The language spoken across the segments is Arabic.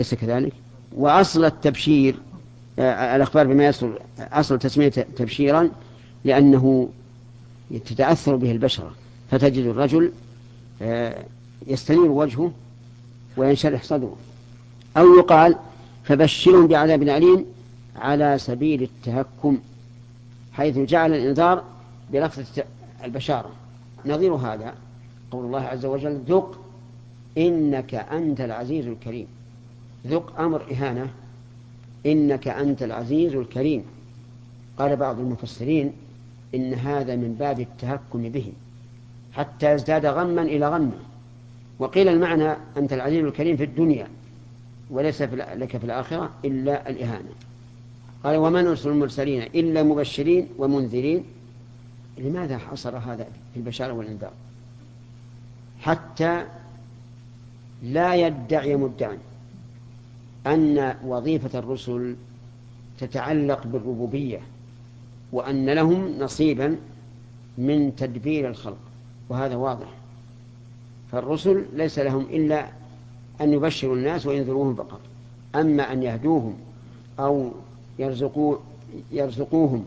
ليس كذلك؟ وأصل التبشير آه، الأخبار بما يصل أصل تسمية تبشيرا لأنه تتأثر به البشرة فتجد الرجل آه، يستنير وجهه وينشرح صدره أو يقال فبشرهم بعذاب أليم على سبيل التهكم حيث جعل الإنذار بلفظ البشارة. نظير هذا قول الله عز وجل ذق إنك أنت العزيز الكريم. ذق أمر إهانة. إنك أنت العزيز الكريم. قال بعض المفسرين إن هذا من باب التهكم به حتى يزداد غما إلى غمة. وقيل المعنى أنت العزيز الكريم في الدنيا وليس لك في الآخرة إلا الإهانة. قال وما نرسل المرسلين إلا مبشرين ومنذرين؟ لماذا حصر هذا في البشارة والإنذار؟ حتى لا يدعي مدعي. أن وظيفة الرسل تتعلق بالربوبية وأن لهم نصيبا من تدبير الخلق وهذا واضح. فالرسل ليس لهم إلا أن يبشروا الناس وينذروهم فقط. أما أن يهدوهم أو يرزقوا يرزقوهم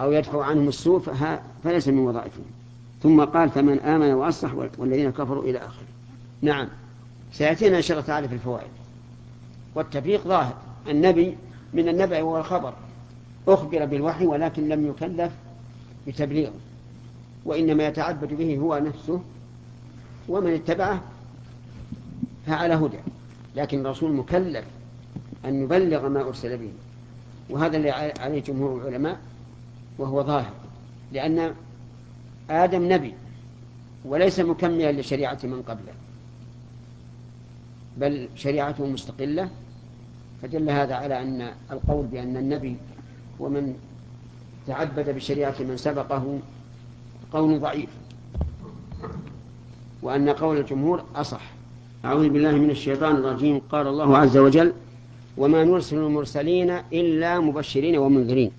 أو يدفعوا عنهم السوء فليس من وظائفهم. ثم قال فمن آمن وأصلح والذين كفروا إلى آخره. نعم سيأتينا إن شاء الله تعالى في الفوائد. والتفريق ظاهر. النبي من النبع والخبر أخبر بالوحي ولكن لم يكلف بتبليغه. وإنما يتعبد به هو نفسه. ومن اتبعه فعلى هدى. لكن الرسول مكلف أن يبلغ ما أرسل به. وهذا اللي عليه جمهور العلماء وهو ظاهر. لأن آدم نبي وليس مكملا لشريعة من قبله. بل شريعته مستقلة فدل هذا على أن القول بأن النبي ومن تعبد بشريعة من سبقه قول ضعيف وأن قول الجمهور أصح. أعوذ بالله من الشيطان الرجيم. قال الله عز وجل وما نرسل المرسلين إلا مبشرين ومنذرين.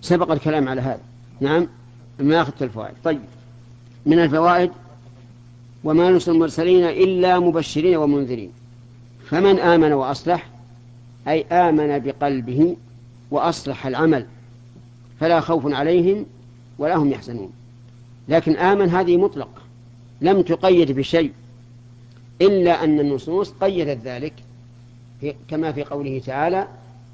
سبق الكلام على هذا. نعم ما أخذت الفوائد. طيب من الفوائد وما نرسل المرسلين إلا مبشرين ومنذرين. فمن آمن وأصلح أي آمن بقلبه وأصلح العمل فلا خوف عليهم ولا هم يحزنون. لكن آمن هذه مطلقة لم تقيد بشيء إلا أن النصوص قيدت ذلك في كما في قوله تعالى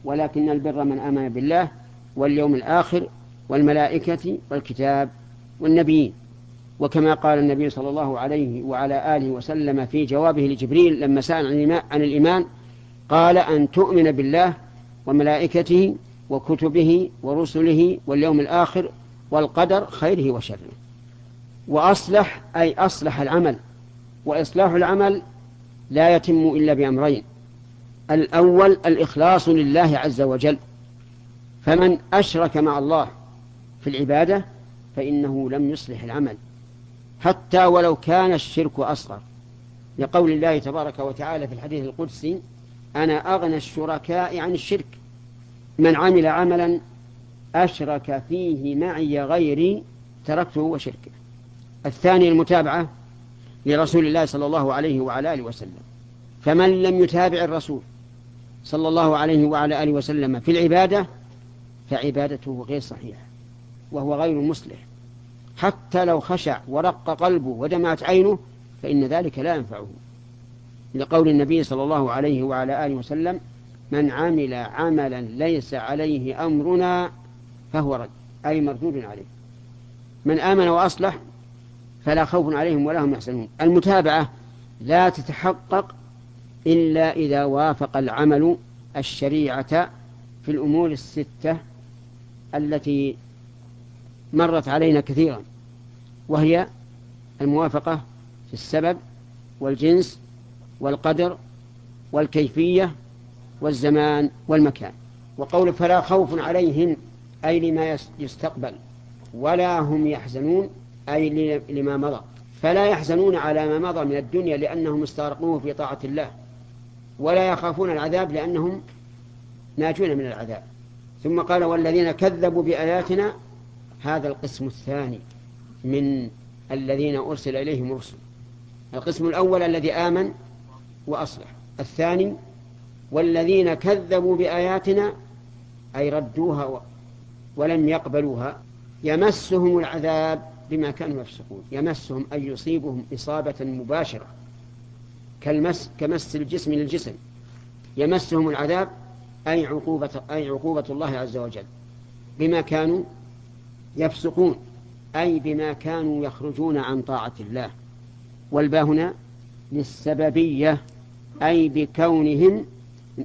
ولكن البر من آمن بالله واليوم الآخر والملائكة والكتاب والنبيين وكما قال النبي صلى الله عليه وعلى آله وسلم في جوابه لجبريل لما سأل عن الإيمان قال أن تؤمن بالله وملائكته وكتبه ورسله واليوم الآخر والقدر خيره وشره. وأصلح أي أصلح العمل. وإصلاح العمل لا يتم إلا بأمرين. الأول الإخلاص لله عز وجل. فمن أشرك مع الله في العبادة فإنه لم يصلح العمل. حتى ولو كان الشرك أصغر. لقول الله تبارك وتعالى في الحديث القدسي أنا أغنى الشركاء عن الشرك. من عمل عملا أشرك فيه معي غيري تركته وشركه. الثاني المتابعة لرسول الله صلى الله عليه وعلى آله وسلم. فمن لم يتابع الرسول صلى الله عليه وعلى آله وسلم في العبادة فعبادته غير صحيحة وهو غير مصلح. حتى لو خشع ورق قلبه ودمعت عينه فإن ذلك لا ينفعه. لقول النبي صلى الله عليه وعلى آله وسلم من عمل عملا ليس عليه أمرنا فهو رد. أي مردود عليه. من آمن وأصلح فلا خوف عليهم ولا هم يحزنون. المتابعة لا تتحقق إلا إذا وافق العمل الشريعة في الأمور الستة التي مرت علينا كثيرا وهي الموافقة في السبب والجنس والقدر والكيفية والزمان والمكان. وقول فلا خوف عليهم أي لما يستقبل ولا هم يحزنون أي لما مضى. فلا يحزنون على ما مضى من الدنيا لأنهم استغرقوه في طاعة الله ولا يخافون العذاب لأنهم ناجون من العذاب. ثم قال والذين كذبوا بآياتنا هذا القسم الثاني من الذين أرسل إليهم رسل القسم الأول الذي آمن وأصلح. الثاني والذين كذبوا بآياتنا أي ردوها ولم يقبلوها يمسهم العذاب بما كانوا يفسقون. يمسهم أي يصيبهم إصابة مباشرة كالمس كمس الجسم للجسم. يمسهم العذاب أي عقوبة أي عقوبة الله عز وجل بما كانوا يفسقون أي بما كانوا يخرجون عن طاعة الله. والباء هنا للسببية أي بكونهم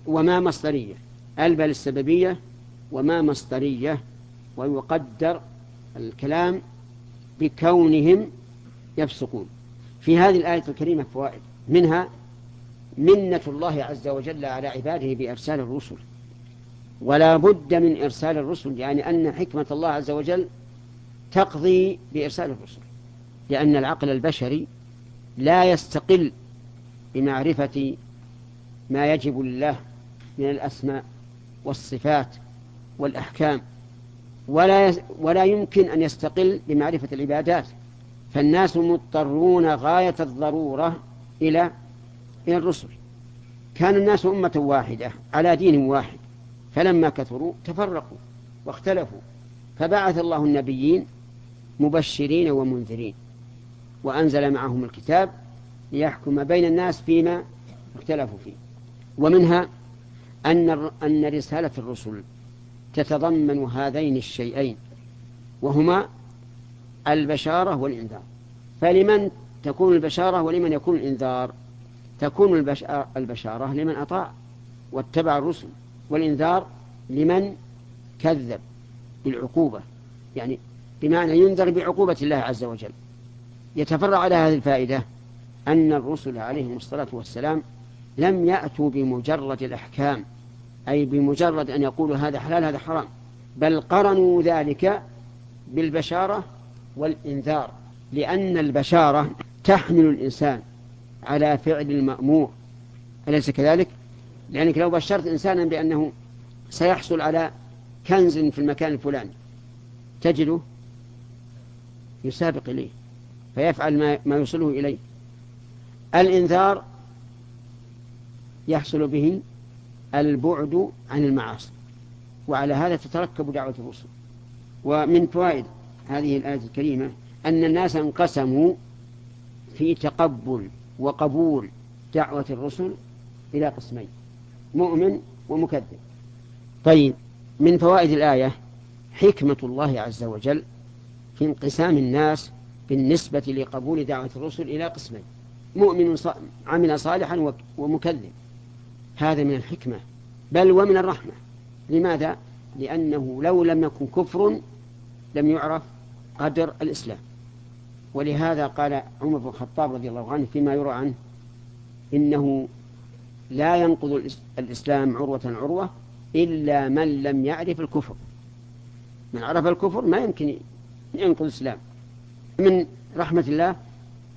وما مصدرية. الباء للسببية وما مصدرية. ويقدر الكلام بكونهم يفسقون. في هذه الآية الكريمة فوائد. منها منة الله عز وجل على عباده بإرسال الرسل. ولا بد من إرسال الرسل يعني أن حكمة الله عز وجل تقضي بإرسال الرسل لأن العقل البشري لا يستقل بمعرفة ما يجب لله من الأسماء والصفات والأحكام ولا ولا يمكن أن يستقل بمعرفة العبادات. فالناس مضطرون غاية الضرورة إلى إلى الرسل. كان الناس أمة واحدة على دين واحد فلما كثروا تفرقوا واختلفوا فبعث الله النبيين مبشرين ومنذرين. وأنزل معهم الكتاب ليحكم بين الناس فيما اختلفوا فيه. ومنها أن أن رسالة الرسل تتضمن هذين الشيئين وهما البشارة والإنذار. فلمن تكون البشارة ولمن يكون الإنذار؟ تكون البشارة لمن أطاع واتبع الرسل والإنذار لمن كذب بالعقوبة. يعني بمعنى ينذر بعقوبة الله عز وجل يتفرع على هذه الفائدة أن الرسل عليهم الصلاة والسلام لم يأتوا بمجرد الأحكام أي بمجرد أن يقولوا هذا حلال هذا حرام بل قرنوا ذلك بالبشارة والإنذار لأن البشارة تحمل الإنسان على فعل المأمور أليس كذلك؟ لأنك لو بشرت إنسانا بأنه سيحصل على كنز في المكان الفلاني تجده يسابق إليه فيفعل ما, ما يوصله إليه. الإنذار يحصل به البعد عن المعاصي وعلى هذا تتركب دعوة الرسل. ومن فوائد هذه الآية الكريمة أن الناس انقسموا في تقبل وقبول دعوة الرسل إلى قسمين مؤمن ومكذب. طيب من فوائد الآية حكمة الله عز وجل في انقسام الناس بالنسبة لقبول دعوة الرسل إلى قسمين. مؤمن عمل صالحا ومكذب. هذا من الحكمة. بل ومن الرحمة. لماذا؟ لأنه لو لم يكن كفر لم يعرف قدر الإسلام. ولهذا قال عمر بن الخطاب رضي الله عنه فيما يروى عنه إنه لا ينقض الإسلام عروة عروة إلا من لم يعرف الكفر. من عرف الكفر ما يمكن ينقض الإسلام من رحمة الله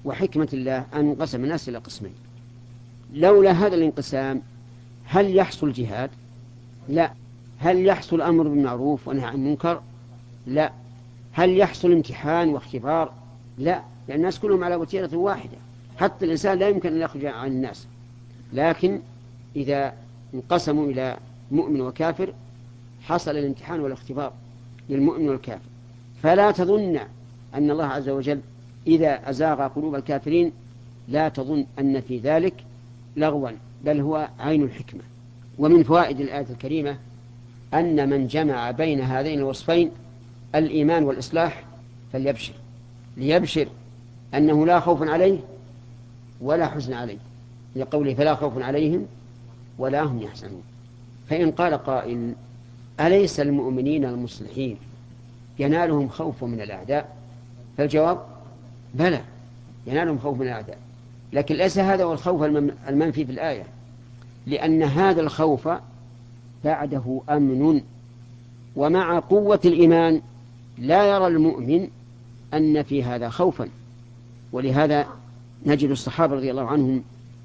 وحكمة الله أن انقسم الناس إلى قسمين. لولا هذا الانقسام هل يحصل جهاد؟ لا. هل يحصل أمر بالمعروف ونهي عن المنكر؟ لا. هل يحصل امتحان واختبار؟ لا. لأن الناس كلهم على وتيرة واحدة. حتى الإنسان لا يمكن أن يخرج عن الناس. لكن إذا انقسموا إلى مؤمن وكافر حصل الامتحان والاختبار للمؤمن والكافر. فلا تظن أن الله عز وجل إذا أزاغ قلوب الكافرين لا تظن أن في ذلك لغوا بل هو عين الحكمة. ومن فوائد الآية الكريمة أن من جمع بين هذين الوصفين الإيمان والإصلاح فليبشر ليبشر أنه لا خوف عليه ولا حزن عليه. لقوله فلا خوف عليهم ولا هم يحزنون. فإن قال قائل أليس المؤمنين المصلحين؟ ينالهم خوف من الأعداء؟ فالجواب بلى ينالهم خوف من الأعداء. لكن ليس هذا هو الخوف المنفي في الآية. لأن هذا الخوف بعده أمن ومع قوة الإيمان لا يرى المؤمن أن في هذا خوفا. ولهذا نجد الصحابة رضي الله عنهم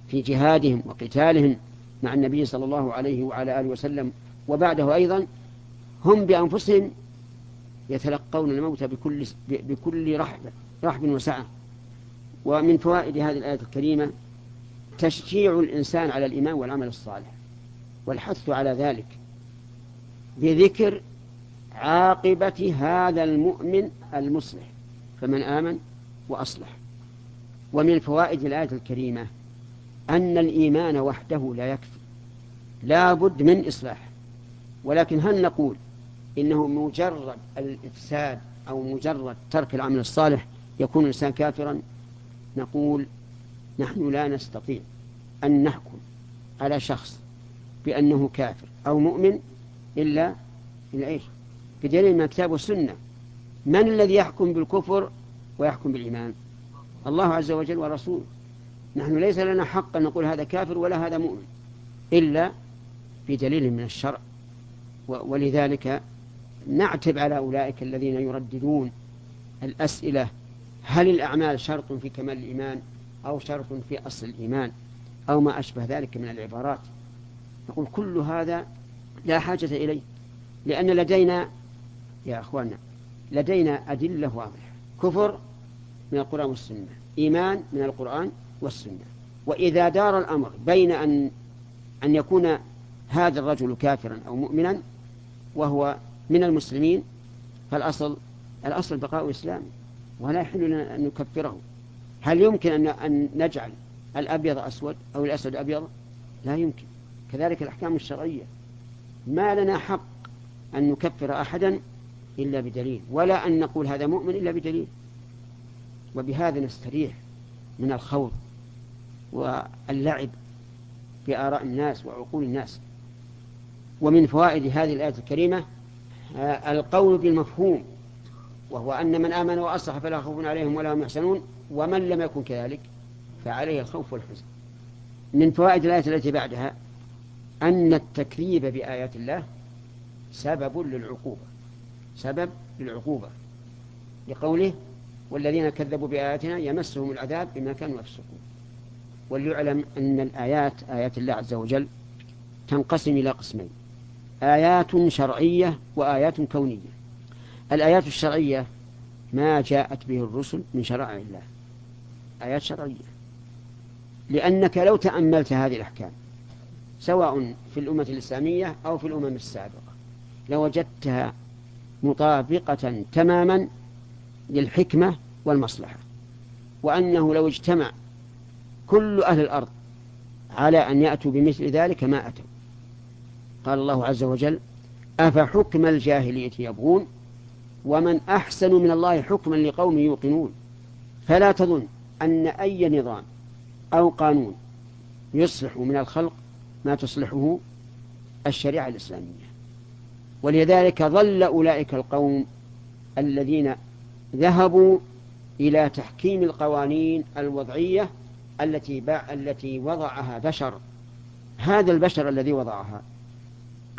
في جهادهم وقتالهم مع النبي صلى الله عليه وعلى آله وسلم وبعده أيضا هم بأنفسهم يتلقون الموت بكل بكل رحب رحب وسعة. ومن فوائد هذه الآية الكريمة تشجيع الإنسان على الإيمان والعمل الصالح والحث على ذلك بذكر عاقبة هذا المؤمن المصلح فمن آمن وأصلح. ومن فوائد الآية الكريمة أن الإيمان وحده لا يكفي لا بد من إصلاح. ولكن هل نقول إنه مجرد الإفساد أو مجرد ترك العمل الصالح يكون الإنسان كافرا. نقول نحن لا نستطيع أن نحكم على شخص بأنه كافر أو مؤمن إلا إلا إيش بدليل من الكتاب والسنة. من الذي يحكم بالكفر ويحكم بالإيمان؟ الله عز وجل ورسوله. نحن ليس لنا حق أن نقول هذا كافر ولا هذا مؤمن إلا بدليل من الشرع. ولذلك نعتب على أولئك الذين يرددون الأسئلة. هل الأعمال شرط في كمال الإيمان أو شرط في أصل الإيمان أو ما أشبه ذلك من العبارات؟ نقول كل هذا لا حاجة إليه لأن لدينا يا أخوانا لدينا أدلة واضحة. كفر من القرآن والسنة إيمان من القرآن والسنة. وإذا دار الأمر بين أن أن يكون هذا الرجل كافرا أو مؤمنا وهو من المسلمين فالأصل الأصل بقاء إسلامه ولا يحل لنا أن نكفره؟ هل يمكن أن نجعل الأبيض أسود أو الأسود أبيض؟ لا يمكن. كذلك الأحكام الشرعية. ما لنا حق أن نكفر أحدا إلا بدليل ولا أن نقول هذا مؤمن إلا بدليل. وبهذا نستريح من الخوض واللعب بآراء الناس وعقول الناس. ومن فوائد هذه الآية الكريمة القول بالمفهوم وهو أن من آمن وأصلح فلا خوف عليهم ولا هم يحزنون ومن لم يكن كذلك فعليه الخوف والحزن. من فوائد الآية التي بعدها أن التكذيب بآيات الله سبب للعقوبة سبب للعقوبة. لقوله والذين كذبوا بآياتنا يمسهم العذاب بما كانوا يفسقون. وليعلم أن الآيات آيات الله عز وجل تنقسم إلى قسمين. آيات شرعية وآيات كونية. الآيات الشرعية ما جاءت به الرسل من شرائع الله. آيات شرعية. لأنك لو تأملت هذه الأحكام سواء في الأمة الإسلامية أو في الأمم السابقة لوجدتها مطابقة تماما للحكمة والمصلحة. وأنه لو اجتمع كل أهل الأرض على أن يأتوا بمثل ذلك ما أتوا. قال الله عز وجل أفحكم الجاهلية يبغون ومن أحسن من الله حكما لقوم يوقنون. فلا تظن أن أي نظام أو قانون يصلح من الخلق ما تصلحه الشريعة الإسلامية. ولذلك ظل أولئك القوم الذين ذهبوا إلى تحكيم القوانين الوضعية التي التي وضعها بشر. هذا البشر الذي وضعها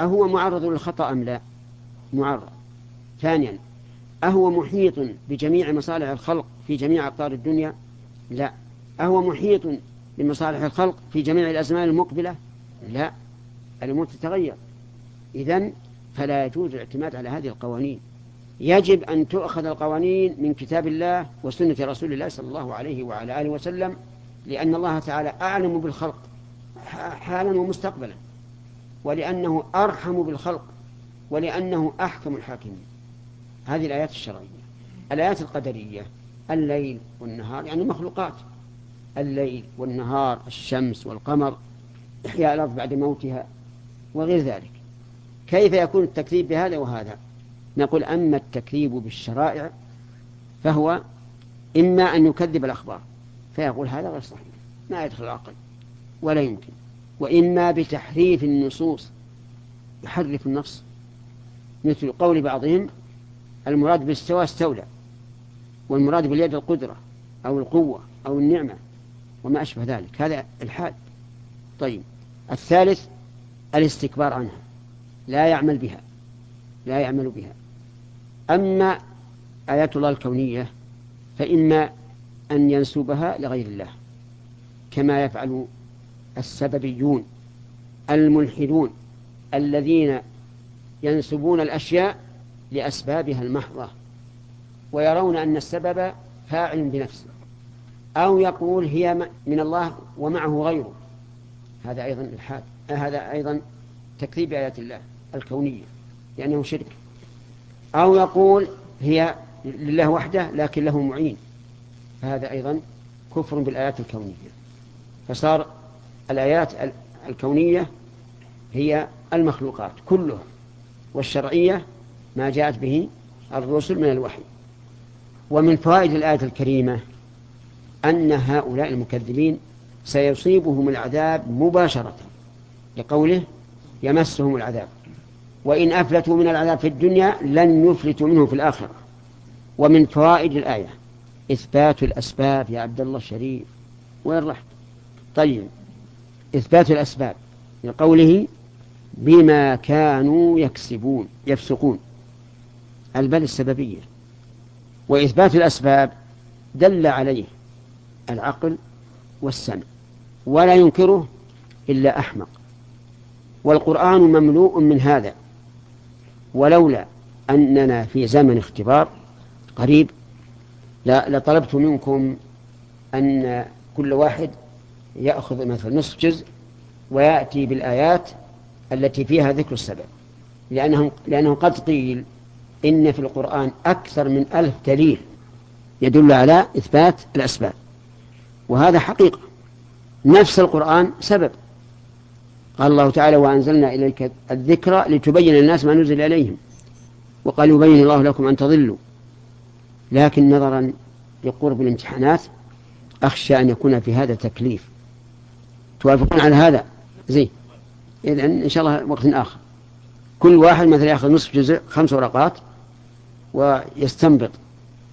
أهو معرض للخطأ أم لا؟ معرض. ثانيا أهو محيط بجميع مصالح الخلق في جميع أقطار الدنيا؟ لا. أهو محيط بمصالح الخلق في جميع الأزمان المقبلة؟ لا. الأمور تتغير. إذن فلا يجوز الاعتماد على هذه القوانين. يجب أن تؤخذ القوانين من كتاب الله وسنة رسول الله صلى الله عليه وعلى آله وسلم لأن الله تعالى أعلم بالخلق حالا ومستقبلا. ولأنه أرحم بالخلق ولأنه أحكم الحاكمين. هذه الآيات الشرعية. الآيات القدرية. الليل والنهار يعني مخلوقات. الليل والنهار الشمس والقمر إحياء الأرض بعد موتها وغير ذلك. كيف يكون التكذيب بهذا وهذا؟ نقول أما التكذيب بالشرائع فهو إما أن يكذب الأخبار فيقول هذا غير صحيح ما يدخل العقل ولا يمكن. وإما بتحريف النصوص يحرف النص. مثل قول بعضهم المراد باستوى استولى والمراد باليد القدرة أو القوة أو النعمة وما أشبه ذلك. هذا الحاد طيب الثالث الاستكبار عنها. لا يعمل بها لا يعمل بها. أما آيات الله الكونية فإما أن ينسبها لغير الله كما يفعل السببيون الملحدون الذين ينسبون الأشياء لأسبابها المحضة ويرون أن السبب فاعل بنفسه أو يقول هي من الله ومعه غيره. هذا أيضا إلحاد هذا أيضا تكذيب بآيات الله الكونية لأنه شرك. أو يقول هي لله وحده لكن له معين فهذا أيضا كفر بالآيات الكونية. فصار الآيات الكونية هي المخلوقات كلها والشرعية ما جاءت به الرسل من الوحي. ومن فوائد الآية الكريمة أن هؤلاء المكذبين سيصيبهم العذاب مباشرة لقوله يمسهم العذاب. وإن أفلتوا من العذاب في الدنيا لن يفلتوا منه في الآخرة. ومن فوائد الآية إثبات الأسباب يا عبد الله الشريف. وين رحت؟ طيب. إثبات الأسباب لقوله بما كانوا يكسبون يفسقون. البل السببية. وإثبات الأسباب دل عليه العقل والسمع ولا ينكره إلا أحمق. والقرآن مملوء من هذا ولولا أننا في زمن اختبار قريب لطلبت منكم أن كل واحد يأخذ مثلا نصف جزء ويأتي بالآيات التي فيها ذكر السبب. لأنه, لأنه قد قيل إن في القرآن أكثر من ألف دليل يدل على إثبات الأسباب. وهذا حقيقة. نفس القرآن سبب. قال الله تعالى وأنزلنا إليك الذكرى لتبين الناس ما نزل إليهم. وقال يبين الله لكم أن تضلوا. لكن نظرا لقرب الامتحانات أخشى أن يكون في هذا تكليف. توافقون على هذا؟ زين. إذن إن شاء الله وقت آخر. كل واحد مثلا يأخذ نصف جزء خمس ورقات ويستنبط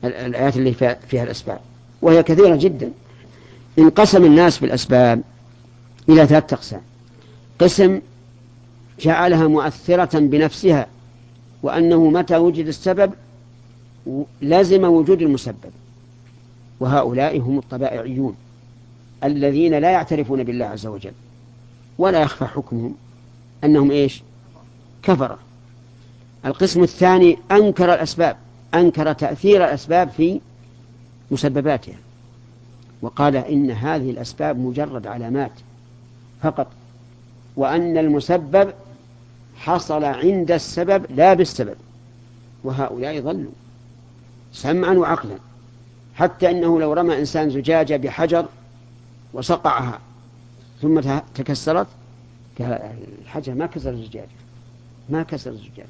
الآيات اللي فيها الأسباب. وهي كثيرة جدا. انقسم الناس بالأسباب إلى ثلاثة أقسام. قسم جعلها مؤثرة بنفسها وأنه متى وجد السبب لازم وجود المسبب. وهؤلاء هم الطبائعيون. الذين لا يعترفون بالله عز وجل ولا يخفى حكمهم أنهم إيش؟ كفر. القسم الثاني أنكر الأسباب أنكر تأثير الأسباب في مسبباتها. وقال إن هذه الأسباب مجرد علامات فقط وأن المسبب حصل عند السبب لا بالسبب. وهؤلاء ضلوا سمعا وعقلا حتى أنه لو رمى إنسان زجاجة بحجر وصقعها ثم تكسرت الحجر ما كسر الزجاجة ما كسر الزجاجة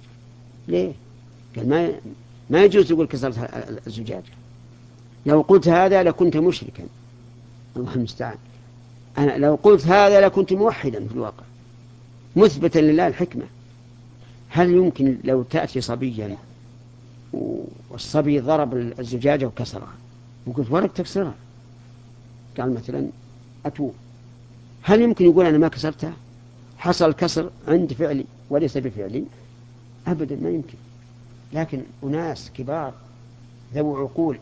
ليه؟ قال ما ما يجوز تقول كسرت الزجاجة لو قلت هذا لكنت مشركا. الله المستعان. أنا لو قلت هذا لكنت موحدا في الواقع. مثبتا لله الحكمة. هل يمكن لو تأتي صبيا والصبي ضرب الزجاجة وكسرها؟ وقلت ولك تكسرها. قال مثلا أتوب هل يمكن يقول أنا ما كسرتها؟ حصل كسر عند فعلي وليس بفعلي؟ أبدا ما يمكن. لكن أناس كبار ذو عقول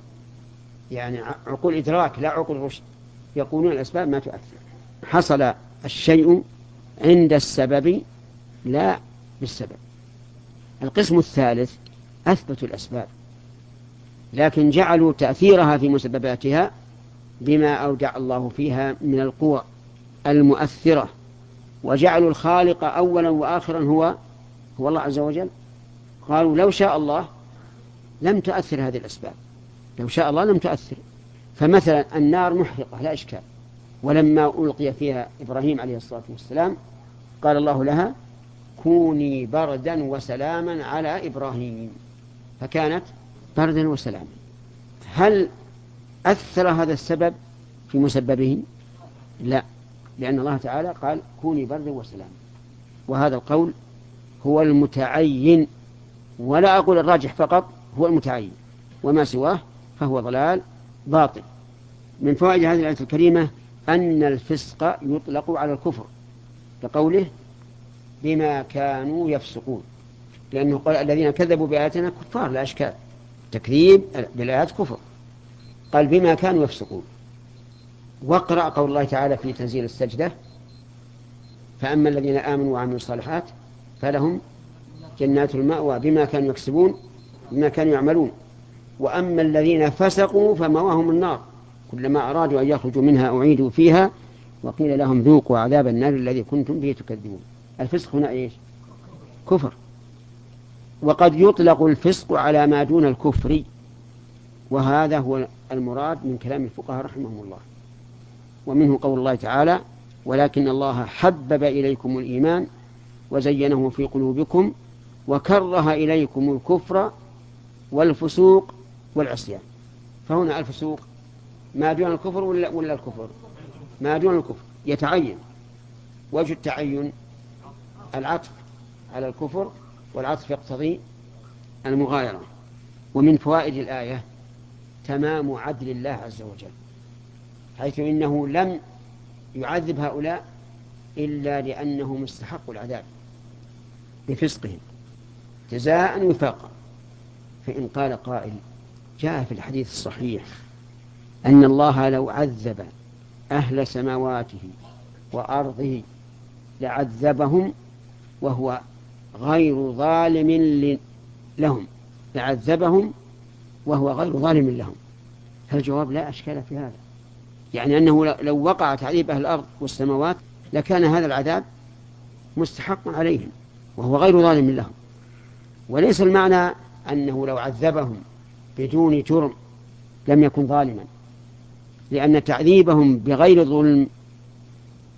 يعني عقول إدراك لا عقول رشد يقولون الأسباب ما تؤثر. حصل الشيء عند السبب لا بالسبب. القسم الثالث أثبتوا الأسباب لكن جعلوا تأثيرها في مسبباتها بما أودع الله فيها من القوى المؤثرة. وجعلوا الخالق أولا وآخرا هو هو الله عز وجل. قالوا لو شاء الله لم تؤثر هذه الأسباب. لو شاء الله لم تؤثر. فمثلا النار محرقة لا إشكال. ولما ألقي فيها إبراهيم عليه الصلاة والسلام قال الله لها كوني بردا وسلاما على إبراهيم. فكانت بردا وسلاما. هل أثر هذا السبب في مسببه لا لأن الله تعالى قال كوني بردا وسلاما. وهذا القول هو المتعين ولا أقول الراجح فقط هو المتعين. وما سواه فهو ضلال باطل. من فوائد هذه الآية الكريمة أن الفسق يطلق على الكفر كقوله بما كانوا يفسقون. لأنه قال الذين كذبوا بآياتنا كفار لا أشكال. تكذيب بالآيات كفر. قال بما كانوا يفسقون. واقرأ قول الله تعالى في تنزيل السجدة فأما الذين آمنوا وعملوا الصالحات فلهم جنات المأوى. بما كانوا يكسبون بما كانوا يعملون. وأما الذين فسقوا فمواهم النار. كلما أرادوا أن يخرجوا منها أعيدوا فيها وقيل لهم ذوقوا عذاب النار الذي كنتم به تكذبون. الفسق هنا إيش؟ كفر. وقد يطلق الفسق على ما دون الكفر وهذا هو المراد من كلام الفقهاء رحمهم الله. ومنه قول الله تعالى ولكن الله حبب إليكم الإيمان وزينه في قلوبكم وكره إليكم الكفر والفسوق والعصيان. فهنا الفسوق ما دون الكفر ولا, ولا الكفر؟ ما دون الكفر. يتعين. وجه التعين العطف على الكفر والعطف يقتضي المغايرة. ومن فوائد الآية تمام عدل الله عز وجل حيث إنه لم يعذب هؤلاء إلا لأنهم استحقوا العذاب بفسقهم. جزاء وفاقا. فإن قال قائل جاء في الحديث الصحيح أن الله لو عذب أهل سماواته وأرضه لعذبهم وهو غير ظالم لهم لعذبهم وهو غير ظالم لهم. فالجواب لا أشكال في هذا. يعني أنه لو وقع تعذيب أهل الأرض والسماوات لكان هذا العذاب مستحق عليهم وهو غير ظالم لهم. وليس المعنى أنه لو عذبهم بدون جرم لم يكن ظالما لأن تعذيبهم بغير ظلم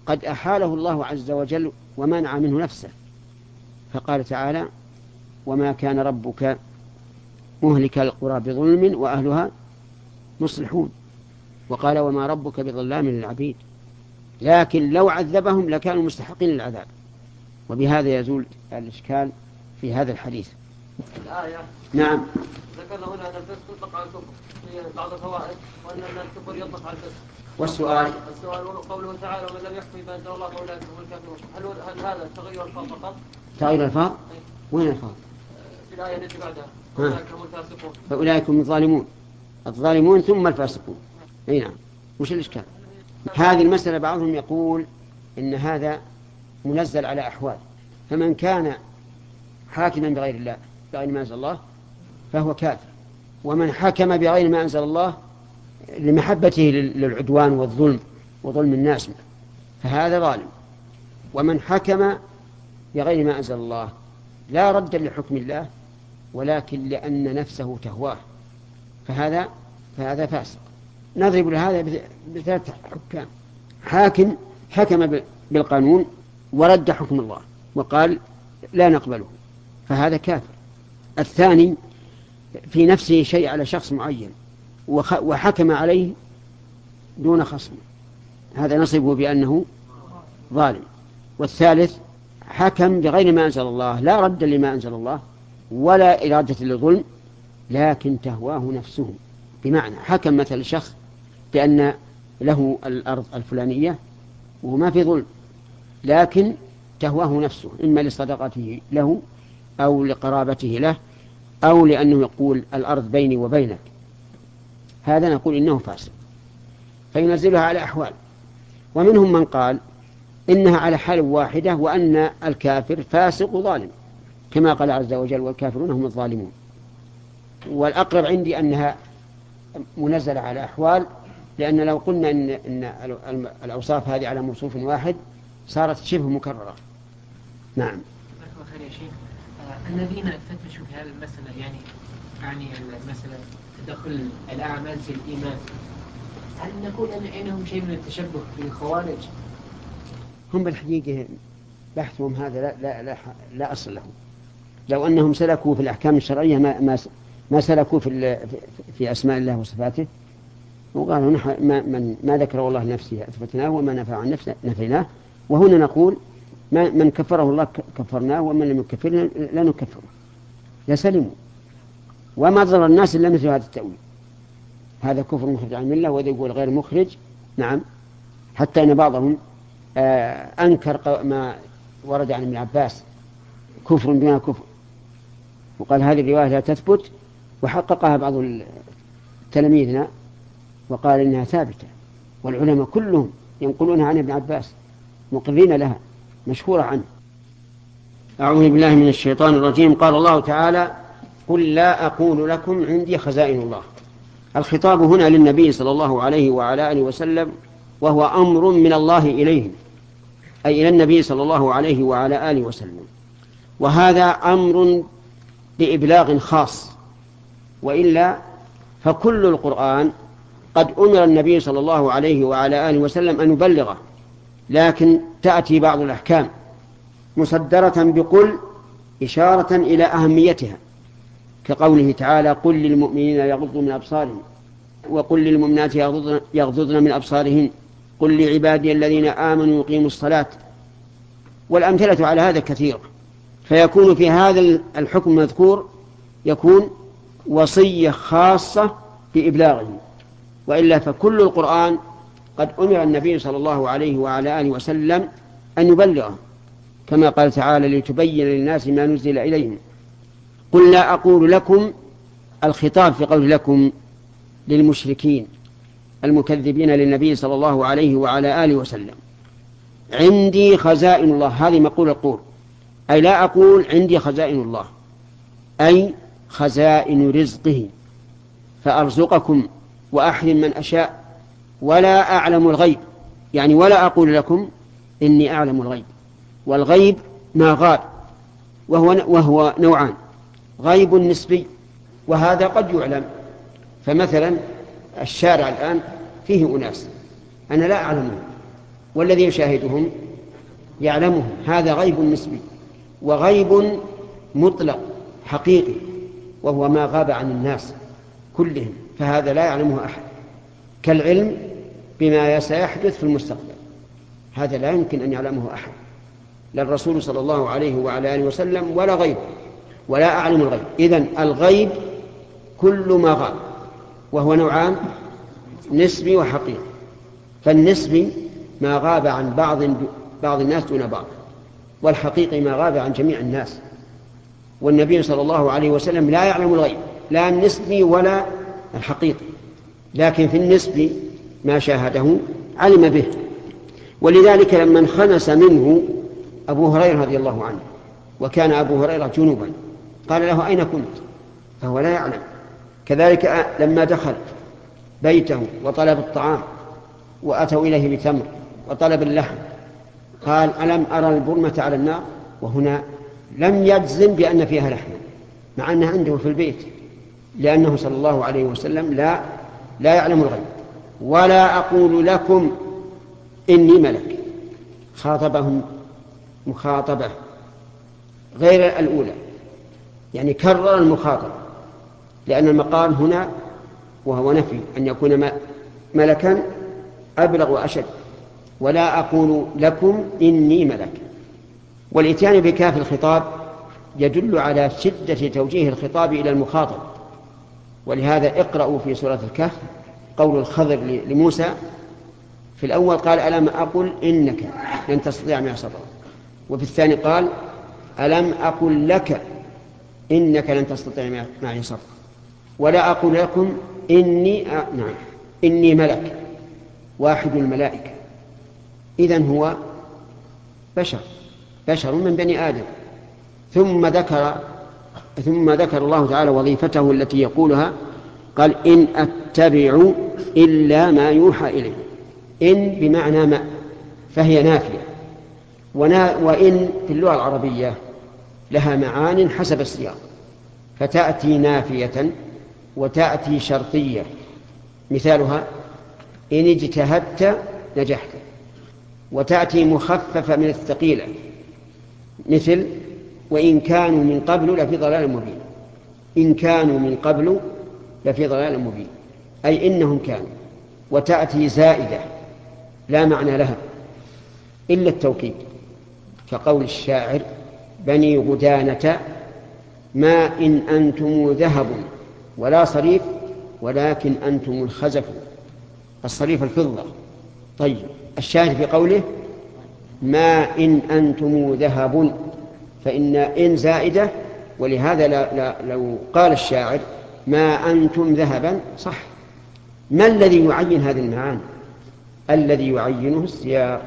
قد أحاله الله عز وجل ومنع منه نفسه. فقال تعالى وما كان ربك مهلك القرى بظلم وأهلها مصلحون. وقال وما ربك بظلام للعبيد. لكن لو عذبهم لكانوا مستحقين للعذاب وبهذا يزول الإشكال في هذا الحديث. الآية. نعم. ذكرنا هنا أن الفسق يطلق على الكفر في بعض الفوائد وأن الكفر يطلق على الفسق. والسؤال؟ السؤال قوله تعالى ومن لم يحكم بما أنزل الله فأولئك هم الكافرون هل هل هذا تغير الفاظ فقط؟ تغير الفاظ؟ وين الفاظ؟ بعدها ها. فأولئك هم الفاسقون فأولئك هم الظالمون. الظالمون ثم الفاسقون. أي نعم. وش الإشكال؟ هذه المسألة بعضهم يقول إن هذا منزل على أحوال. فمن كان حاكما بغير الله بغير ما أنزل الله فهو كافر. ومن حكم بغير ما أنزل الله لمحبته لل- للعدوان والظلم وظلم الناس فهذا ظالم. ومن حكم بغير ما أنزل الله لا رد لحكم الله ولكن لأن نفسه تهواه. فهذا فهذا فاسق. نضرب لهذا بث- بثلاثة حكام. حاكم حكم بالقانون ورد حكم الله وقال لا نقبله. فهذا كافر. الثاني في نفسه شيء على شخص معين وحكم عليه دون خصم. هذا نصبه بأنه ظالم. والثالث حكم بغير ما أنزل الله. لا رد لما أنزل الله. ولا إرادة للظلم لكن تهواه نفسه. بمعنى حكم مثل شخص بأن له الأرض الفلانية وهو ما في ظلم لكن تهواه نفسه إما لصدقته له أو لقرابته له أو لأنه يقول الأرض بيني وبينك. هذا نقول إنه فاسق. فينزلها على أحوال. ومنهم من قال إنها على حال واحدة وأن الكافر فاسق ظالم. كما قال عز وجل والكافرون هم الظالمون. والأقرب عندي أنها منزلة على أحوال لأن لو قلنا إن, إن ال- الأوصاف هذه على موصوف واحد صارت شبه مكررة. نعم. خير يا شيخ. آه، الذين فتشوا في هذه المسألة يعني يعني المسألة تدخل الأعمال في الإيمان. هل نقول أن عندهم شيء من التشبه بالخوارج؟ هم بالحقيقة بحثهم هذا لا, لا, لا, لا أصل له. لو أنهم سلكوا في الأحكام الشرعية ما, ما, سلكوا في, في- أسماء الله وصفاته. وقالوا نحن ما, من ما ذكره الله لنفسه أثبتناه وما نفع عن نفسه نفيناه. وهنا نقول ما من كفره الله كفرناه ومن لم يكفره لا نكفره. يسلموا وما ضر الناس إلا مثل هذا التأويل. هذا كفر مخرج عن الملة وإذا يقول غير مخرج. نعم. حتى أن بعضهم آه، أنكر ما ورد عن ابن عباس كفر دون كفر وقال هذه الرواية لا تثبت وحققها بعض تلاميذنا وقال إنها ثابتة. والعلماء كلهم ينقلونها عن ابن عباس مقرين لها مشهورة عنه. أعوذ بالله من الشيطان الرجيم. قال الله تعالى قل لا أقول لكم عندي خزائن الله. الخطاب هنا للنبي صلى الله عليه وعلى آله وسلم وهو أمر من الله إليهم أي إلى النبي صلى الله عليه وعلى آله وسلم. وهذا أمر بإبلاغ خاص وإلا فكل القرآن قد أمر النبي صلى الله عليه وعلى آله وسلم أن يبلغه لكن تأتي بعض الأحكام مصدرة بقل إشارة إلى أهميتها كقوله تعالى قل للمؤمنين يغضوا من أبصارهم وقل للمؤمنات يغضضن من أبصارهن قل لعبادي الذين آمنوا يقيموا الصلاة. والأمثلة على هذا كثيرة. فيكون في هذا الحكم المذكور يكون وصية خاصة بإبلاغه. وإلا فكل القرآن قد أمر النبي صلى الله عليه وعلى آله وسلم أن يبلغه كما قال تعالى لتبين للناس ما نزل إليهم. قل لا أقول لكم الخطاب في قول لكم للمشركين المكذبين للنبي صلى الله عليه وعلى آله وسلم. عندي خزائن الله. هذه مقول القول. أي لا أقول عندي خزائن الله أي خزائن رزقه فأرزقكم وأحرم من أشاء ولا أعلم الغيب. يعني ولا أقول لكم إني أعلم الغيب. والغيب ما غاب وهو, وهو نوعان غيب نسبي وهذا قد يعلم. فمثلا الشارع الآن فيه أناس أنا لا أعلمهم والذي يشاهدهم يعلمهم هذا غيب نسبي. وغيب مطلق حقيقي وهو ما غاب عن الناس كلهم فهذا لا يعلمه أحد. كالعلم بما سيحدث في المستقبل هذا لا يمكن أن يعلمه أحد. لا الرسول صلى الله عليه وعلى آله وسلم ولا غيره ولا أعلم الغيب. إذن الغيب كل ما غاب وهو نوعان نسبي وحقيقي. فالنسبي ما غاب عن بعض بعض الناس دون بعض. والحقيقي ما غاب عن جميع الناس. والنبي صلى الله عليه وسلم لا يعلم الغيب لا النسبي ولا الحقيقي. لكن في النسبي ما شاهده علم به. ولذلك لما انخنس منه أبو هريرة رضي الله عنه وكان أبو هريرة جنوبا قال له أين كنت؟ فهو لا يعلم. كذلك لما دخل بيته وطلب الطعام وأتوا إليه بتمر وطلب اللحم قال ألم أرى البرمة على النار؟ وهنا لم يجزم بأن فيها لحم مع أنها عنده في البيت لأنه صلى الله عليه وسلم لا لا يعلم الغيب. ولا أقول لكم إني ملك. خاطبهم مخاطبة غير الأولى. يعني كرر المخاطبة لأن المقام هنا وهو نفي أن يكون ملكا أبلغ وأشد. ولا أقول لكم إني ملك. والإتيان بكاف الخطاب يدل على شدة توجيه الخطاب إلى المخاطب. ولهذا اقرأوا في سورة الكهف قول الخضر لموسى. في الأول قال ألم أقل إنك لن تستطيع معي صبرا وفي الثاني قال ألم أقل لك إنك لن تستطيع معي صبرا ولا أقول لكم إني آه نعم إني ملك. واحد الملائكة. إذا هو بشر بشر من بني آدم. ثم ذكر ثم ذكر الله تعالى وظيفته التي يقولها قال إن أتبع إلا ما يوحى إلي. إن بمعنى ما فهي نافية. وإن في اللغة العربية لها معان حسب السياق. فتأتي نافية وتأتي شرطية. مثالها إن اجتهدت نجحت. وتأتي مخففة من الثقيلة مثل وإن كانوا من قبل لفي ضلال مبين. إن كانوا من قبل لفي ضلال مبين. أي إنهم كانوا. وتأتي زائدة لا معنى لها إلا التوكيد. كقول الشاعر بني غدانة ما إن أنتم ذهب ولا صريف ولكن أنتم الخزف الصريف الفضة. طيب. الشاهد في قوله ما إن أنتم ذهب فإن إن زائدة ولهذا لا لا لو قال الشاعر ما أنتم ذهبا صح. ما الذي يعين هذه المعاني؟ الذي يعينه السياق.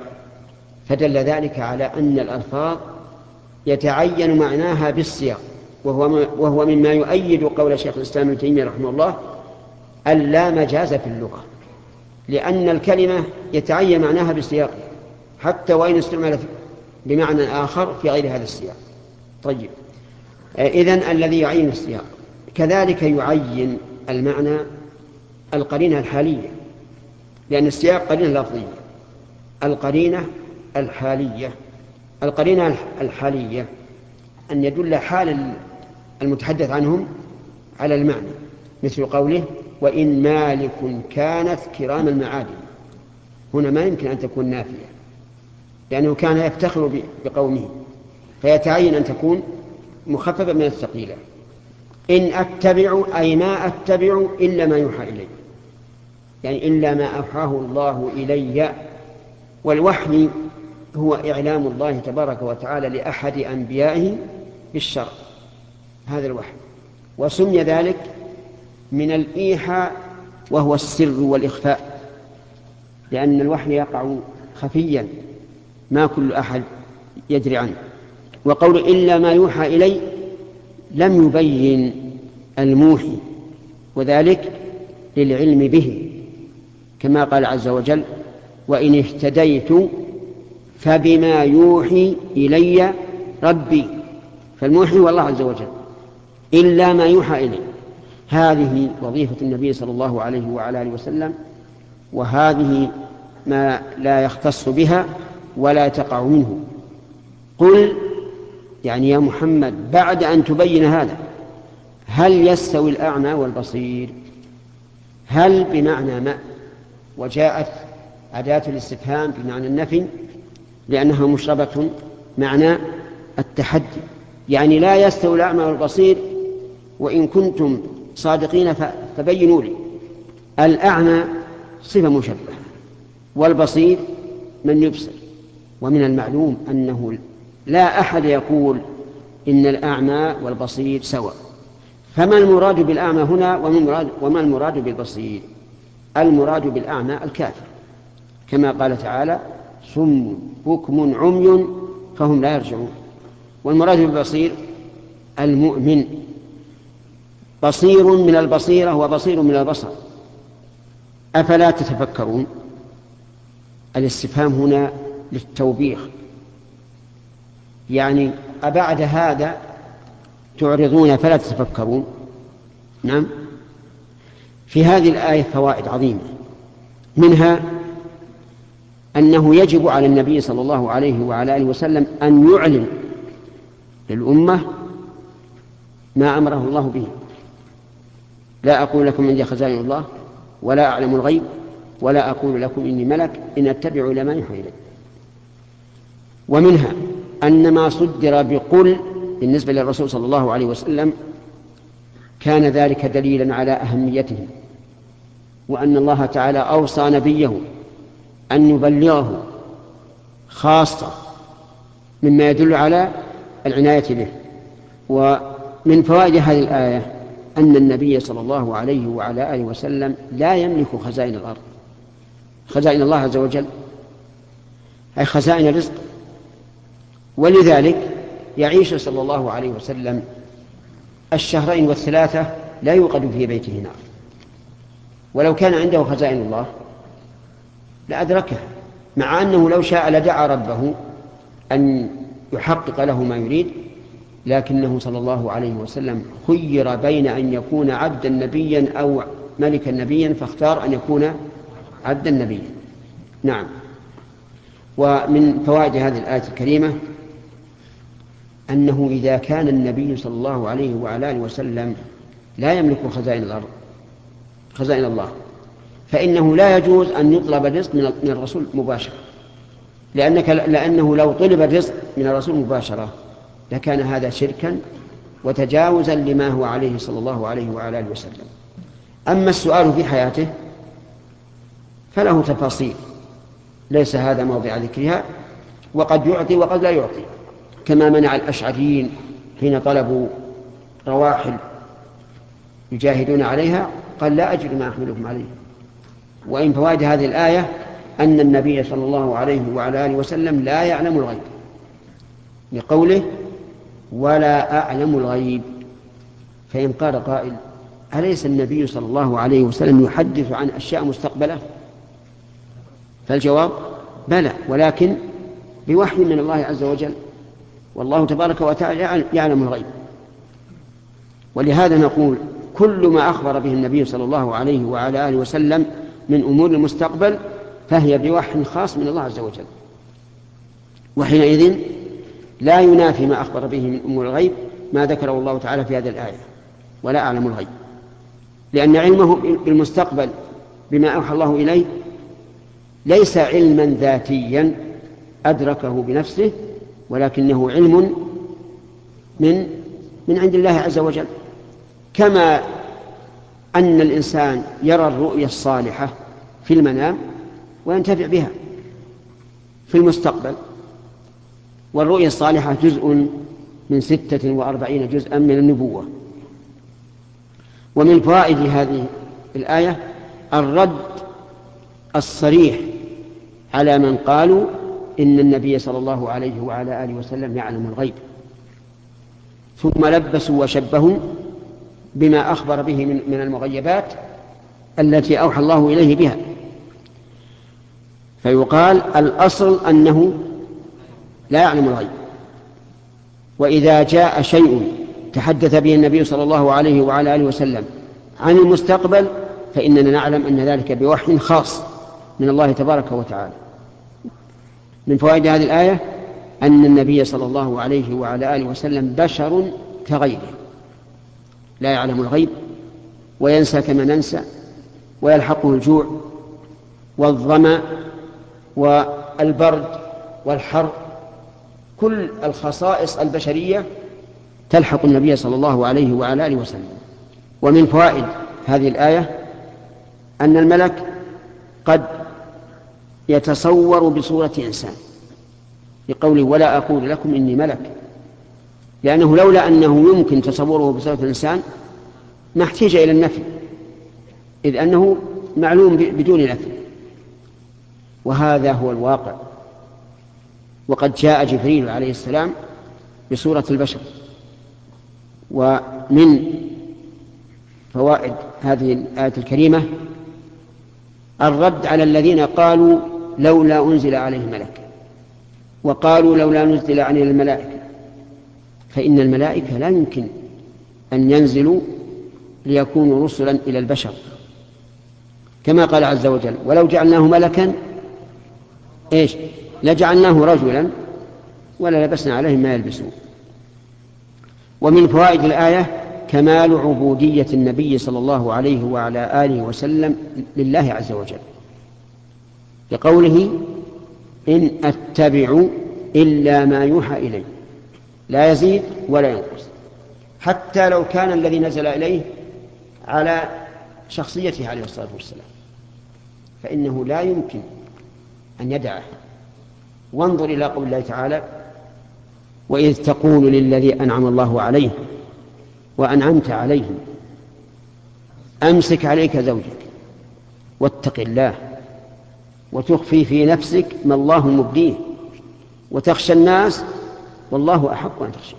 فدل ذلك على أن الألفاظ يتعين معناها بالسياق. وهو وهو مما يؤيد قول شيخ الإسلام ابن تيمية رحمه الله ألا مجاز في اللغة. لأن الكلمة يتعين معناها بالسياق حتى وإن استعملت بمعنى آخر في غير هذا السياق. طيب إذن الذي يعين السياق. كذلك يعين المعنى القرينة الحالية لأن السياق قرينة لفظية. القرينة الحالية القرينة الحالية أن يدل حال المتحدث عنهم على المعنى مثل قوله وإن مالك كانت كرام المعادن. هنا ما يمكن أن تكون نافية لأنه كان يفتخر بقومه فيتعين أن تكون مخففة من الثقيلة. إن أتبع أي ما أتبع إلا ما يوحى إلي. يعني إلا ما أوحاه الله إلي والوحي هو إعلام الله تبارك وتعالى لأحد أنبيائه بالشرع. هذا الوحي. وسمي ذلك من الإيحاء وهو السر والإخفاء لأن الوحي يقع خفيا ما كل أحد يدري عنه. وقول إلا ما يوحى إلي لم يبين الموحي وذلك للعلم به كما قال عز وجل وإن اهتديت فبما يوحي إلي ربي فالموحي هو الله عز وجل إلا ما يوحى إلي هذه وظيفة النبي صلى الله عليه وعلى آله وسلم وهذه ما لا يختص بها ولا تقع منه. قل يعني يا محمد بعد أن تبين هذا هل يستوي الأعمى والبصير؟ هل بمعنى ما؟ وجاءت أداة الاستفهام بمعنى النفي لأنها مشربة معنى التحدي. يعني لا يستوي الأعمى والبصير وإن كنتم صادقين فبينوا لي. الأعمى صفة مشبهة والبصير من يبصر. ومن المعلوم أنه لا أحد يقول إن الأعمى والبصير سواء. فما المراد بالأعمى هنا؟ وما المراد, وما المراد بالبصير؟ المراد بالأعمى الكافر. كما قال تعالى صم بكم عمي فهم لا يرجعون. والمراد بالبصير المؤمن. بصير من البصيرة وبصير من البصر. أفلا تتفكرون؟ الاستفهام هنا للتوبيخ. يعني أبعد هذا تعرضون فلا تتفكرون؟ نعم. في هذه الآية فوائد عظيمة. منها أنه يجب على النبي صلى الله عليه وعلى آله وسلم أن يعلن للأمة ما أمره الله به. لا أقول لكم عندي خزائن الله ولا أعلم الغيب ولا أقول لكم إني ملك إن أتبع إلى ما يوحى إلي. ومنها أن ما صدر بقل بالنسبة للرسول صلى الله عليه وسلم كان ذلك دليلا على أهميته وأن الله تعالى أوصى نبيه أن يبلغه خاصة مما يدل على العناية به. ومن فوائد هذه الآية أن النبي صلى الله عليه وعلى آله وسلم لا يملك خزائن الأرض. خزائن الله عز وجل أي خزائن الرزق. ولذلك يعيش صلى الله عليه وسلم الشهرين والثلاثة لا يوقد في بيته نار. ولو كان عنده خزائن الله لأدركه مع أنه لو شاء لدعا ربه أن يحقق له ما يريد لكنه صلى الله عليه وسلم خير بين أن يكون عبدا نبيا أو ملكا نبيا فاختار أن يكون عبدا نبيا. نعم. ومن فوائد هذه الآية الكريمة أنه إذا كان النبي صلى الله عليه وعلى آله وسلم لا يملك خزائن الأرض خزائن الله فإنه لا يجوز أن يطلب الرزق من الرسول مباشرة. لأنك لأنه لو طلب الرزق من الرسول مباشرة لكان هذا شركا وتجاوزا لما هو عليه صلى الله عليه وعلى آله وسلم. أما السؤال في حياته فله تفاصيل ليس هذا موضع ذكرها وقد يعطي وقد لا يعطي. كما منع الأشعريين حين طلبوا رواحل يجاهدون عليها قال لا أجد ما أحملكم عليه. وإن فوائد هذه الآية أن النبي صلى الله عليه وعلى آله وسلم لا يعلم الغيب لقوله ولا أعلم الغيب. فإن قال قائل أليس النبي صلى الله عليه وسلم يحدث عن أشياء مستقبلة؟ فالجواب بلى ولكن بوحي من الله عز وجل. والله تبارك وتعالى يعلم الغيب. ولهذا نقول كل ما أخبر به النبي صلى الله عليه وعلى آله وسلم من أمور المستقبل فهي بوحي خاص من الله عز وجل. وحينئذ لا ينافي ما أخبر به من أمور الغيب ما ذكره الله تعالى في هذه الآية ولا أعلم الغيب. لأن علمه بالمستقبل بما أوحى الله إليه ليس علما ذاتيا أدركه بنفسه ولكنه علم من من عند الله عز وجل. كما أن الإنسان يرى الرؤيا الصالحة في المنام وينتفع بها في المستقبل. والرؤيا الصالحة جزء من ستة وأربعين جزءا من النبوة. ومن فوائد هذه الآية الرد الصريح على من قالوا إن النبي صلى الله عليه وعلى آله وسلم يعلم الغيب. ثم لبسوا وشبهوا بما أخبر به من المغيبات التي أوحى الله إليه بها. فيقال الأصل أنه لا يعلم الغيب. وإذا جاء شيء تحدث به النبي صلى الله عليه وعلى آله وسلم عن المستقبل فإننا نعلم أن ذلك بوحي خاص من الله تبارك وتعالى. من فوائد هذه الآية أن النبي صلى الله عليه وعلى آله وسلم بشر كغيره. لا يعلم الغيب وينسى كما ننسى ويلحقه الجوع والظمأ والبرد والحر كل الخصائص البشرية تلحق النبي صلى الله عليه وعلى آله وسلم. ومن فوائد هذه الآية أن الملك قد يتصور بصورة إنسان لقوله ولا أقول لكم إني ملك لأنه لولا أنه يمكن تصوره بصورة الإنسان ما احتاج إلى النفي إذ أنه معلوم بدون نفي. وهذا هو الواقع. وقد جاء جبريل عليه السلام بصورة البشر ومن فوائد هذه الآية الكريمة الرد على الذين قالوا لولا أنزل عليه ملك وقالوا لولا نزل عليه الملائكة. فإن الملائكة لا يمكن أن ينزلوا ليكونوا رسلا إلى البشر كما قال عز وجل ولو جعلناه ملكا إيش؟ لجعلناه رجلا وللبسنا عليهم ما يلبسون. ومن فوائد الآية كمال عبودية النبي صلى الله عليه وعلى آله وسلم لله عز وجل. لقوله إن أتبع إلا ما يوحى إلي. لا يزيد ولا ينقص. حتى لو كان الذي نزل إليه على شخصيته عليه الصلاة والسلام. فإنه لا يمكن أن يدعه. وانظر إلى قول الله تعالى وإذ تقول للذي أنعم الله عليه وأنعمت عليه أمسك عليك زوجك واتق الله وتخفي في نفسك ما الله مبديه وتخشى الناس والله أحق أن تخشى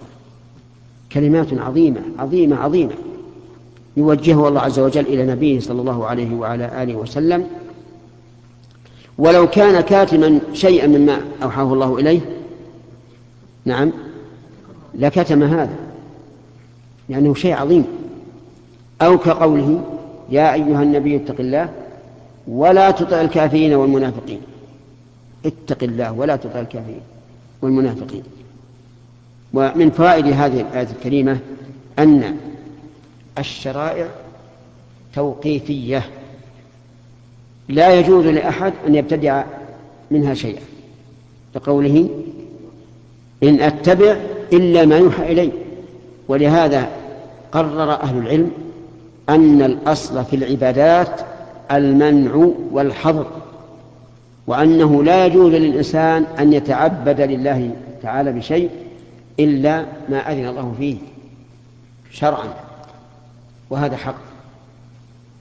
كلمات عظيمة عظيمة عظيمة. يوجهها الله عز وجل إلى نبيه صلى الله عليه وعلى آله وسلم ولو كان كاتما شيئا مما أوحاه الله إليه نعم لكتم هذا لأنه شيء عظيم. أو كقوله يا أيها النبي اتق الله ولا تطع الكافرين والمنافقين. اتق الله ولا تطع الكافرين والمنافقين. ومن فوائد هذه الآية الكريمة أن الشرائع توقيفية. لا يجوز لأحد أن يبتدع منها شيئا. لقوله إن أتبع إلا ما يوحى إلي. ولهذا قرر أهل العلم أن الأصل في العبادات المنع والحظر وأنه لا يجوز للإنسان أن يتعبد لله تعالى بشيء إلا ما أذن الله فيه شرعا. وهذا حق.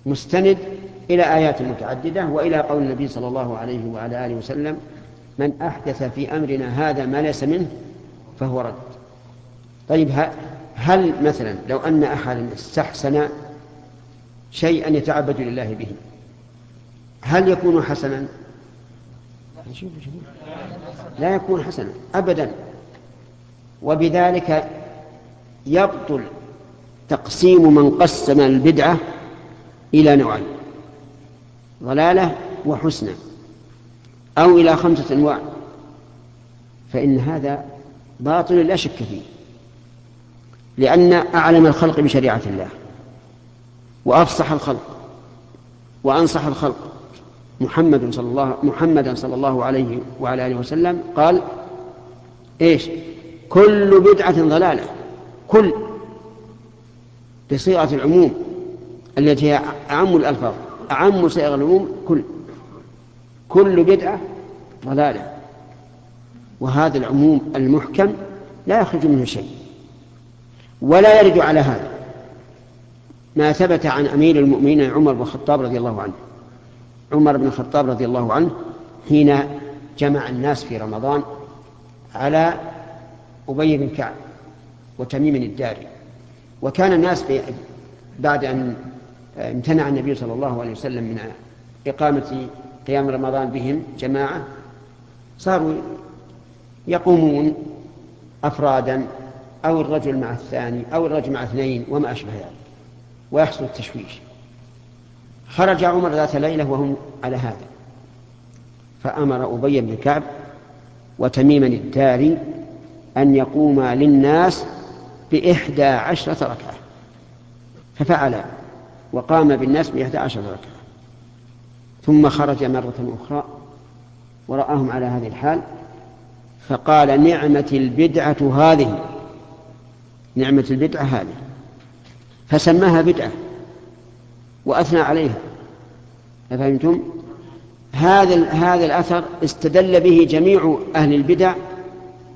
مستند إلى آيات متعددة وإلى قول النبي صلى الله عليه وعلى آله وسلم من أحدث في أمرنا هذا ما ليس منه فهو رد. طيب هل مثلا لو أن أحدا استحسن شيئا يتعبد لله به هل يكون حسنا؟ لا يكون حسنا أبدا. وبذلك يبطل تقسيم من قسم البدعة إلى نوعين. ضلالة وحسنى أو إلى خمسة أنواع فإن هذا باطل لا شك فيه لأن أعلم الخلق بشريعة الله وأفصح الخلق وأنصح الخلق. محمد صلى الله محمدا صلى الله عليه وعلى آله وسلم قال إيش؟ كل بدعة ضلالة كل بصيغة العموم التي هي أعم الألفاظ. أعم صيغ العموم كل. كل بدعة ضلالة. وهذا العموم المحكم لا يخرج منه شيء. ولا يرد على هذا ما ثبت عن أمير المؤمنين عمر بن الخطاب رضي الله عنه. عمر بن الخطاب رضي الله عنه حين جمع الناس في رمضان على أبي بن كعب وتميم الداري. وكان الناس بعد أن امتنع النبي صلى الله عليه وسلم من إقامة قيام رمضان بهم جماعة صاروا يقومون أفرادا أو الرجل مع الثاني أو الرجل مع اثنين وما أشبه ذلك ويحصل التشويش. خرج عمر ذات ليلة وهم على هذا. فأمر أبي بن كعب وتميما الداري أن يقوما للناس بإحدى عشرة ركعة ففعل وقام بالناس بإحدى عشرة ركعة. ثم خرج مرة أخرى ورآهم على هذه الحال فقال نعمة البدعة هذه نعمة البدعة هذه. فسماها بدعة وأثنى عليها. أفهمتم؟ هذا هذا الأثر استدل به جميع أهل البدع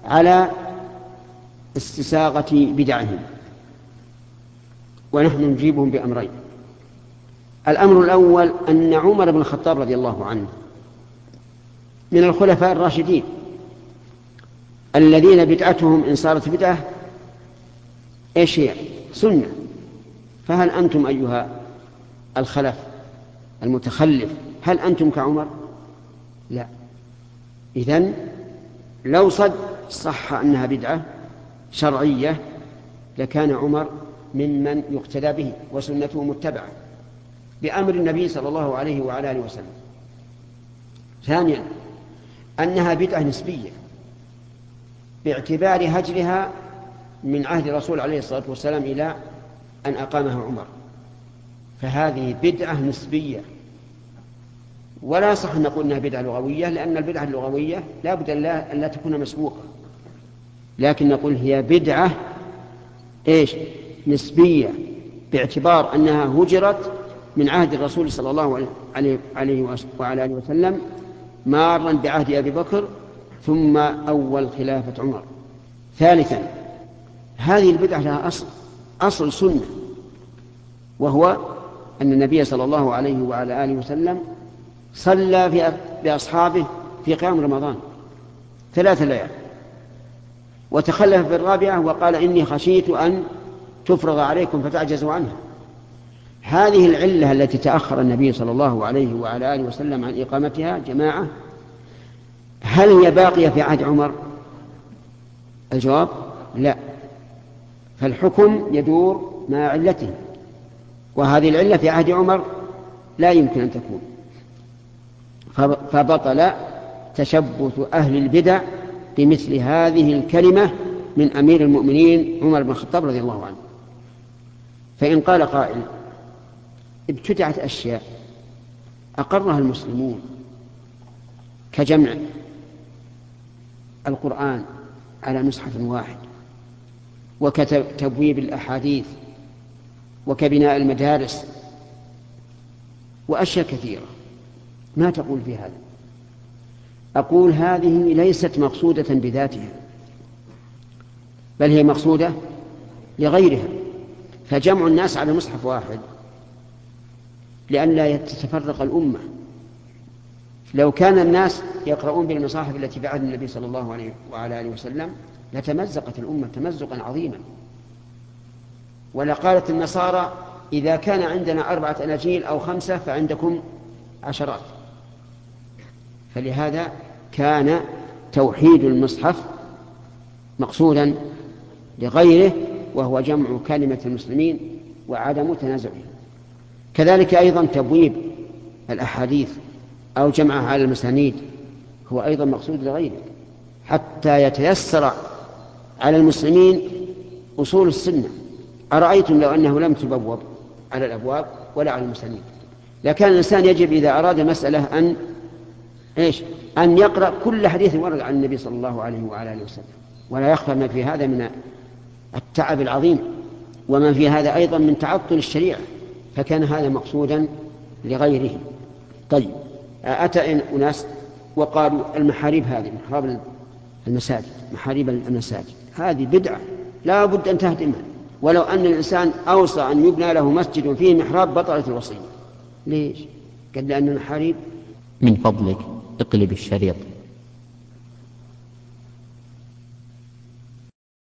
على استساغة بدعهم. ونحن نجيبهم بأمرين. الأمر الأول أن عمر بن الخطاب رضي الله عنه من الخلفاء الراشدين الذين بدعتهم إن صارت بدعة إيش هي؟ سنة. فهل أنتم أيها الخلف المتخلف هل أنتم كعمر؟ لا. إذن لو صد صح أنها بدعة شرعية لكان عمر ممن يقتدى به وسنته متبعة. بأمر النبي صلى الله عليه وعلى آله وسلم. ثانيا أنها بدعة نسبية باعتبار هجرها من عهد الرسول عليه الصلاة والسلام إلى أن أقامها عمر. فهذه بدعة نسبية. ولا يصح أن نقول أنها بدعة لغوية لأن البدعة اللغوية لا بد أن لا, تكون مسبوقة. لكن نقول هي بدعة إيش؟ نسبية باعتبار أنها هجرت من عهد الرسول صلى الله عليه, عليه وعلى آله وسلم مارا بعهد أبي بكر ثم أول خلافة عمر. ثالثا هذه البدعة لها أصل أصل سنة وهو أن النبي صلى الله عليه وعلى آله وسلم صلى بأصحابه في قيام رمضان ثلاث ليال. وتخلف في الرابعة وقال إني خشيت أن تفرض عليكم فتعجزوا عنها. هذه العلة التي تأخر النبي صلى الله عليه وعلى آله وسلم عن إقامتها جماعة هل هي باقية في عهد عمر؟ الجواب لا. فالحكم يدور مع علته وهذه العلة في عهد عمر لا يمكن أن تكون. فبطل تشبث أهل البدع بمثل هذه الكلمة من أمير المؤمنين عمر بن الخطاب رضي الله عنه. فإن قال قائل ابتدعت أشياء أقرها المسلمون كجمع القرآن على مصحف واحد وكتبويب الأحاديث وكبناء المدارس وأشياء كثيرة. ما تقول في هذا؟ أقول هذه ليست مقصودة بذاتها بل هي مقصودة لغيرها. فجمع الناس على مصحف واحد لئلا تتفرق الأمة. لو كان الناس يقرؤون بالمصاحف التي بعد النبي صلى الله عليه وعلى آله وسلم لتمزقت الأمة تمزقا عظيما. ولقالت النصارى إذا كان عندنا أربعة أناجيل أو خمسة فعندكم عشرات. فلهذا كان توحيد المصحف مقصودا لغيره وهو جمع كلمة المسلمين وعدم تنازعهم. كذلك أيضا تبويب الأحاديث أو جمعها على المسانيد هو أيضا مقصود لغيره حتى يتيسر على المسلمين أصول السنة. أرأيتم لو أنه لم تبوب على الأبواب ولا على المسانيد لكان الإنسان يجب إذا أراد مسألة أن إيش؟ أن يقرأ كل حديث ورد عن النبي صلى الله عليه وعلى آله وسلم. ولا يخفى ما في هذا من التعب العظيم وما في هذا أيضا من تعطل الشريعة. فكان هذا مقصودا لغيره طيب أتى أناس وقالوا المحاريب هذه محاريب المساجد محاريب المساجد. هذه بدعة لا بد أن تهدمها ولو أن الإنسان أوصى أن يبنى له مسجد فيه محراب بطلت الوصية. ليش؟ قال لأن المحاريب من فضلك اقلب الشريط.